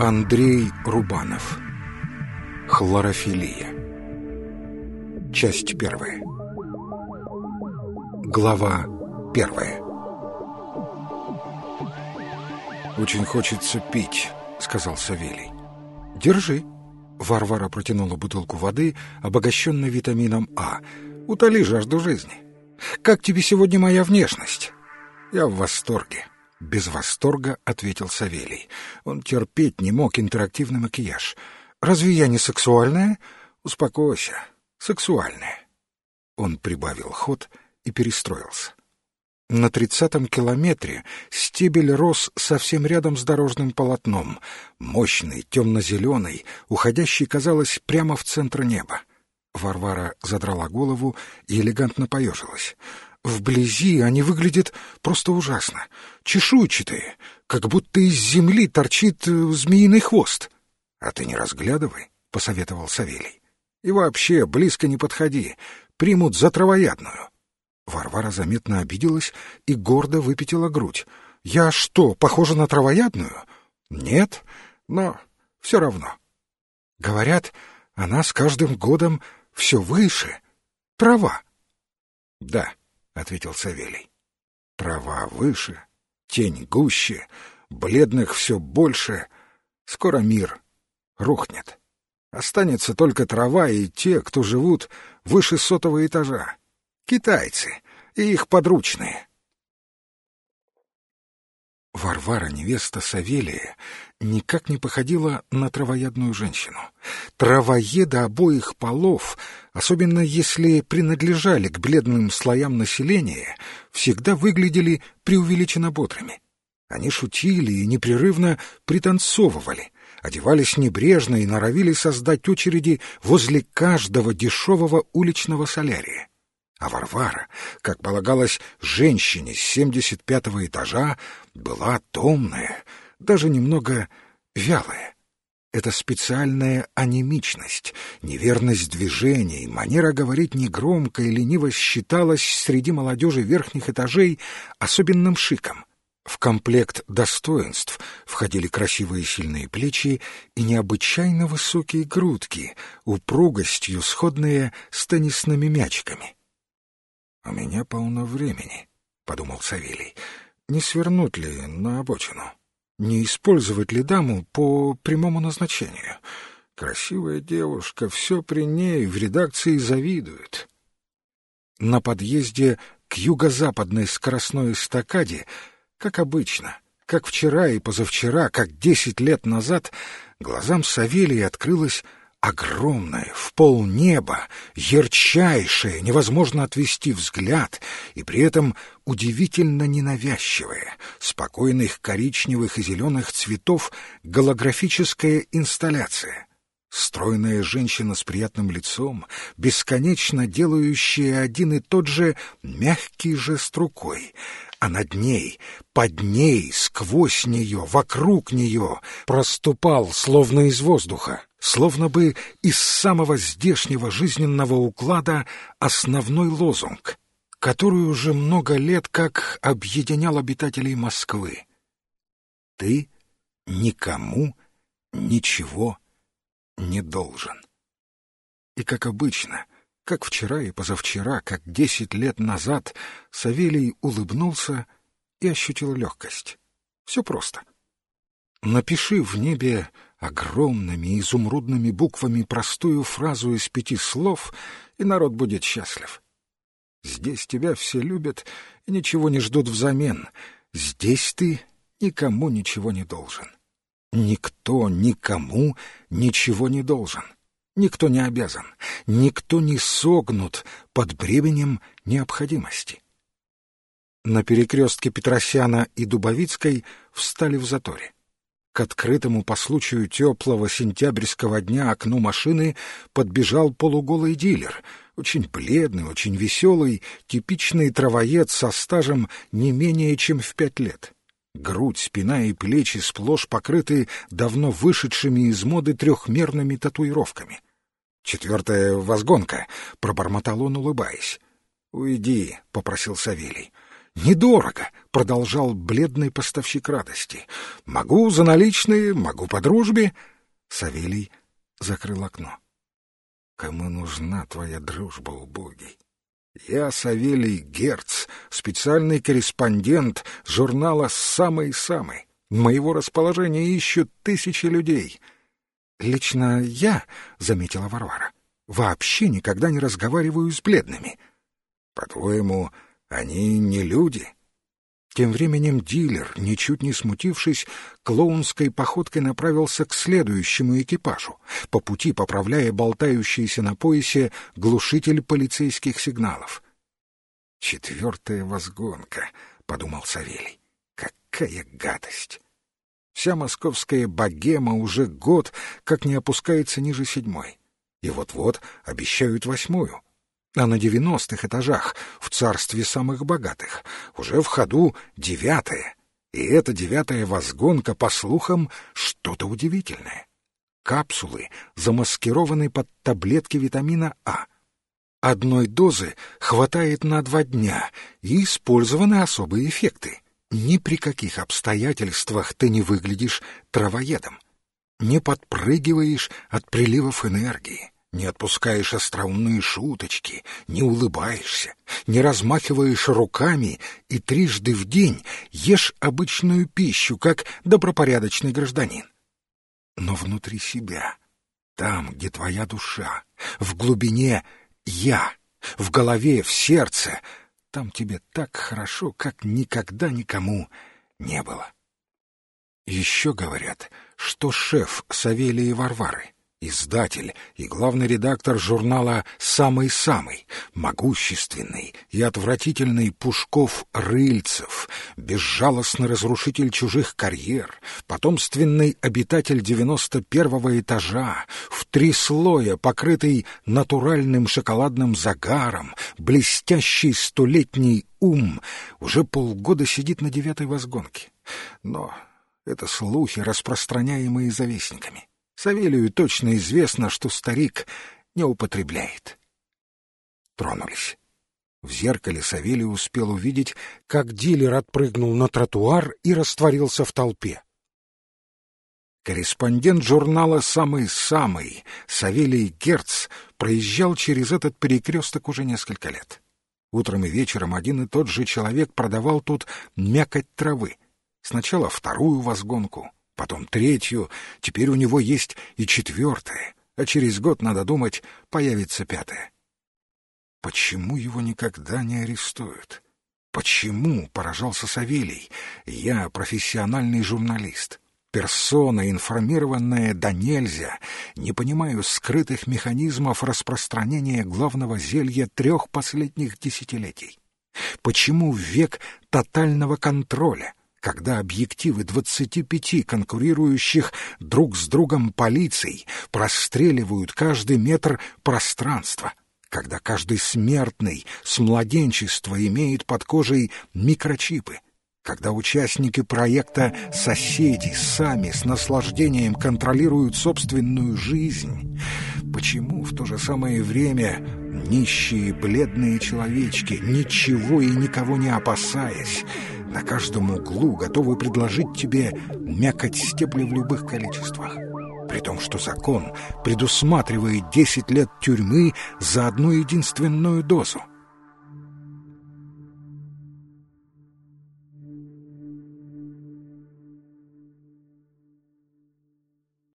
Андрей Рубанов Хлорофилия Часть первая Глава первая «Очень хочется пить», — сказал Савелий. «Держи». Варвара протянула бутылку воды, обогащенной витамином А. «Утоли жажду жизни. Как тебе сегодня моя внешность?» «Я в восторге». Без восторга ответил Савелий. Он терпеть не мог интерактивный макияж. «Разве я не сексуальная?» «Успокойся. Сексуальная». Он прибавил ход и перестроился. На тридцатом километре стебель рос совсем рядом с дорожным полотном, мощный, темно-зеленый, уходящий, казалось, прямо в центр неба. Варвара задрала голову и элегантно поежилась. Вблизи они выглядят просто ужасно. Чешуйчатые, как будто из земли торчит э, змеиный хвост. — А ты не разглядывай, — посоветовал Савелий. — И вообще близко не подходи, примут за травоядную. Варвара заметно обиделась и гордо выпятила грудь. — Я что, похожа на травоядную? — Нет, но все равно. Говорят, она с каждым годом все выше. Трава. — Да, ответил Савелий. Трава выше, тень гуще, бледных все больше. Скоро мир рухнет. Останется только трава и те, кто живут выше сотого этажа. Китайцы и их подручные. Варвара, невеста Савелия, никак не походила на травоядную женщину. Травоеды обоих полов, особенно если принадлежали к бледным слоям населения, всегда выглядели преувеличенно бодрыми. Они шутили и непрерывно пританцовывали, одевались небрежно и норовили создать очереди возле каждого дешевого уличного солярия. А Варвара, как полагалось женщине с семьдесят пятого этажа, была томная, даже немного вялая. Это специальная анемичность, неверность движений, манера говорить негромко и лениво считалась среди молодежи верхних этажей особенным шиком. В комплект достоинств входили красивые сильные плечи и необычайно высокие грудки, упругостью сходные с теннисными мячиками. «У меня полно времени», — подумал Савелий. «Не свернуть ли на обочину? Не использовать ли даму по прямому назначению? Красивая девушка, все при ней, в редакции завидует». На подъезде к юго-западной скоростной эстакаде, как обычно, как вчера и позавчера, как десять лет назад, глазам Савелия открылась огромное, в полнеба, ярчайшее, невозможно отвести взгляд, и при этом удивительно ненавязчивое, спокойных коричневых и зеленых цветов голографическая инсталляция. Стройная женщина с приятным лицом, бесконечно делающая один и тот же мягкий жест рукой — а над ней, под ней, сквозь нее, вокруг нее проступал, словно из воздуха, словно бы из самого здешнего жизненного уклада основной лозунг, который уже много лет как объединял обитателей Москвы. Ты никому ничего не должен. И, как обычно, — как вчера и позавчера, как десять лет назад, Савелий улыбнулся и ощутил легкость. Все просто. Напиши в небе огромными изумрудными буквами простую фразу из пяти слов, и народ будет счастлив. Здесь тебя все любят и ничего не ждут взамен. Здесь ты никому ничего не должен. Никто никому ничего не должен. Никто не обязан, никто не согнут под бременем необходимости. На перекрестке Петросяна и Дубовицкой встали в заторе. К открытому по случаю теплого сентябрьского дня окну машины подбежал полуголый дилер, очень бледный, очень веселый, типичный травоед со стажем не менее чем в пять лет. Грудь, спина и плечи сплошь покрыты давно вышедшими из моды трехмерными татуировками — Четвертая возгонка, — пробормотал он, улыбаясь. — Уйди, — попросил Савелий. — Недорого, — продолжал бледный поставщик радости. «Могу за наличные, могу по дружбе». Савелий закрыл окно. «Кому нужна твоя дружба, убогий?» Я Савелий Герц, специальный корреспондент журнала «Самый-самый». Моего расположения ищут тысячи людей. Лично я, — заметила Варвара, — вообще никогда не разговариваю с бледными. По-твоему, они не люди? Тем временем дилер, ничуть не смутившись, клоунской походкой направился к следующему экипажу, по пути поправляя болтающийся на поясе глушитель полицейских сигналов. «Четвертая возгонка», — подумал Савелий. «Какая гадость!» Вся московская богема уже год как не опускается ниже седьмой. И вот-вот обещают восьмую а на девяностых этажах, в царстве самых богатых, уже в ходу девятая. И эта девятая возгонка, по слухам, что-то удивительное. Капсулы замаскированы под таблетки витамина А. Одной дозы хватает на два дня, и использованы особые эффекты. Ни при каких обстоятельствах ты не выглядишь травоедом, не подпрыгиваешь от приливов энергии не отпускаешь остроумные шуточки, не улыбаешься, не размахиваешь руками и трижды в день ешь обычную пищу, как добропорядочный гражданин. Но внутри себя, там, где твоя душа, в глубине «я», в голове, в сердце, там тебе так хорошо, как никогда никому не было. Еще говорят, что шеф Савелия Варвары — издатель и главный редактор журнала «Самый-самый», могущественный и отвратительный Пушков-Рыльцев, безжалостный разрушитель чужих карьер, потомственный обитатель девяносто первого этажа, в три слоя покрытый натуральным шоколадным загаром, блестящий столетний ум, уже полгода сидит на девятой возгонке. Но это слухи, распространяемые завистниками. Савелию точно известно, что старик не употребляет. Тронулись. В зеркале Савелий успел увидеть, как дилер отпрыгнул на тротуар и растворился в толпе. Корреспондент журнала «Самый-самый» Савелий Герц проезжал через этот перекресток уже несколько лет. Утром и вечером один и тот же человек продавал тут мякоть травы. Сначала вторую возгонку, потом третью, теперь у него есть и четвертая, а через год, надо думать, появится пятая. Почему его никогда не арестуют? Почему, поражался Савелий, я профессиональный журналист, персона, информированная да нельзя, не понимаю скрытых механизмов распространения главного зелья трех последних десятилетий? Почему век тотального контроля, когда объективы двадцати пяти конкурирующих друг с другом полиций простреливают каждый метр пространства, когда каждый смертный с младенчества имеет под кожей микрочипы, когда участники проекта «Соседи» сами с наслаждением контролируют собственную жизнь, почему в то же самое время нищие бледные человечки, ничего и никого не опасаясь, на каждом углу готовы предложить тебе мякоть стебли в любых количествах. При том, что закон предусматривает 10 лет тюрьмы за одну единственную дозу —